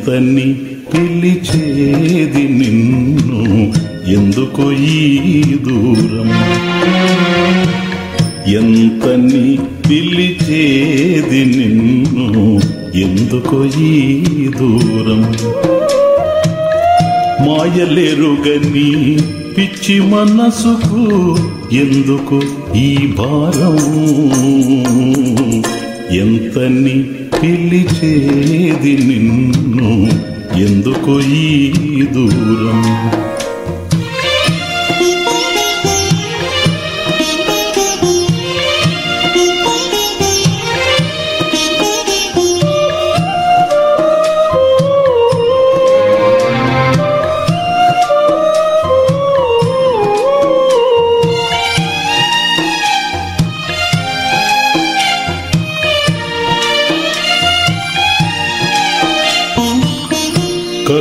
ఎంతని పిలిచేది నిన్ను. ఎందుకు ఈ దూరం? ఎంతని పిలిచేది నిన్ను? ఎందుకు ఈ దూరం? మాయలేరుగని పిచ్చి మనసుకు ఎందుకు ఈ భారం? ఎంతని పిలిచేది నిన్ను. ఎందుకు ఈ దూరం?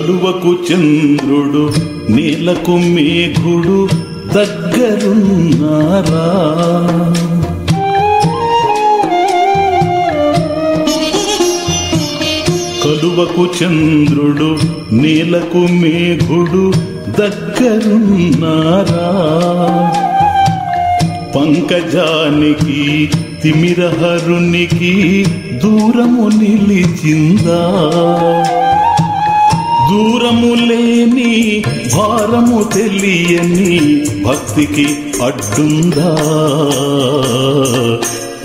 కలువకు చంద్రుడు నీలకు మేఘుడు దగ్గరున్నారా? కలువకు చంద్రుడు నీలకు మేఘుడు దగ్గరున్నారా? పంకజానికి తిమిరహరునికి దూరము నిలిచిందా? భారము తెలియని భక్తికి అడ్డుందా?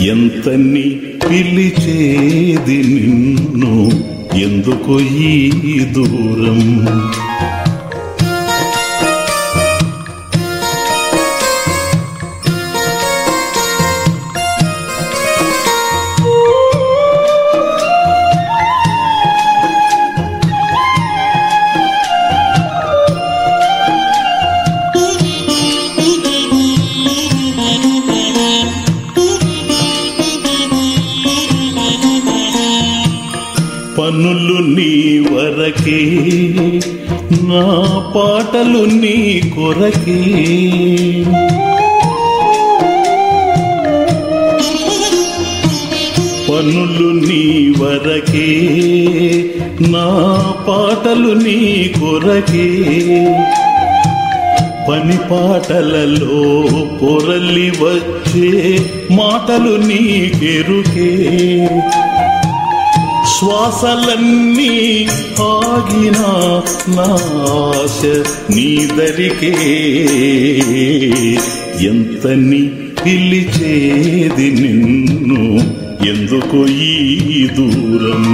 ఎంతని పిలిచేది నిన్ను? ఎందుకు ఈ దూరం? పనులు నీ వరకే నా పాటలు నీ కొరకే. పనులు నీ వరకే నా పాటలు నీ కొరకే. పని పాటలలో పొరలి వచ్చే మాటలు నీకెరుకే శ్వాసలన్నీ ఆగిన నాశ నీదరికే. ఎంతని పిలిచేది నిన్ను? ఎందుకు ఈ దూరం?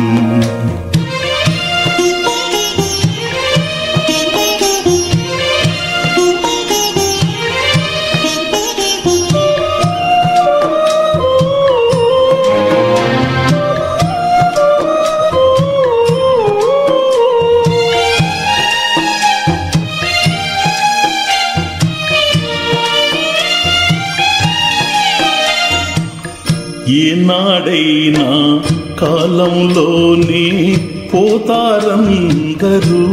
ఏనాడైనా కాలంలోనే పోతారందరూ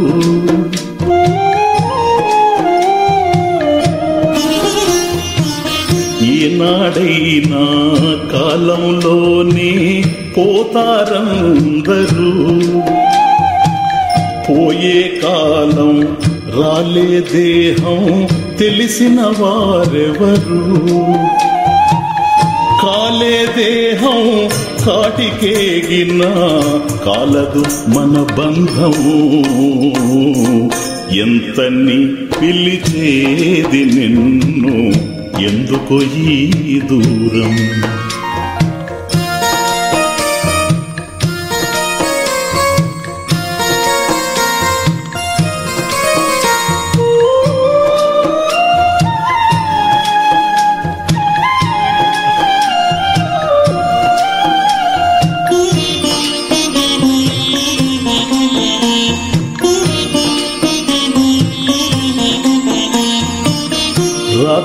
ఏనాడైనా కాలంలోనే పోతారందరూ పోయే కాలం రాలే దేహం తెలిసిన వారెవరు? కాలే దేహం కాటికేగిన కాలదు మన బంధము. ఎంతని పిలిచేది నిన్ను? ఎందుకు ఈ దూరం?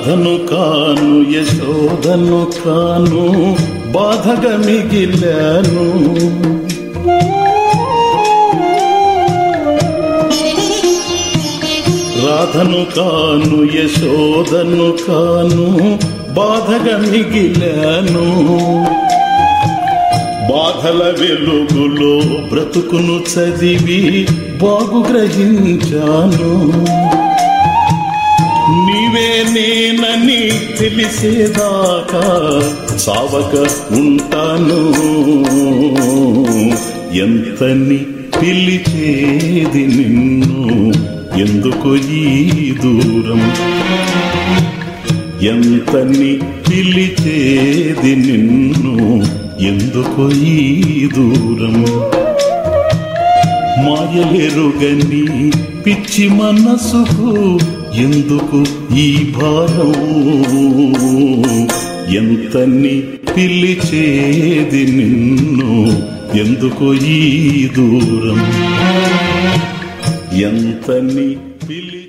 బాధను కాను యశోధను కాను బాధగా మిగిలాను. రాధను కాను యశోధను కాను బాధగా మిగిలాను. బాధల వెలుగులో బ్రతుకును చదివి బాగు గ్రహించాను. నీవే నేనని తెలిసేదాకా సావక ఉంటాను. ఎంతని పిలిచేది నిన్ను? ఎందుకు ఈ దూరం? ఎంతని పిలిచేది నిన్ను? ఎందుకు ఈ దూరం? మాయలెరుగని పిచ్చి మనసుకు ఎందుకు ఈ భారం? ఎంతని పిలిచేది నిన్ను? ఎందుకు ఈ దూరం? ఎంతని పిలి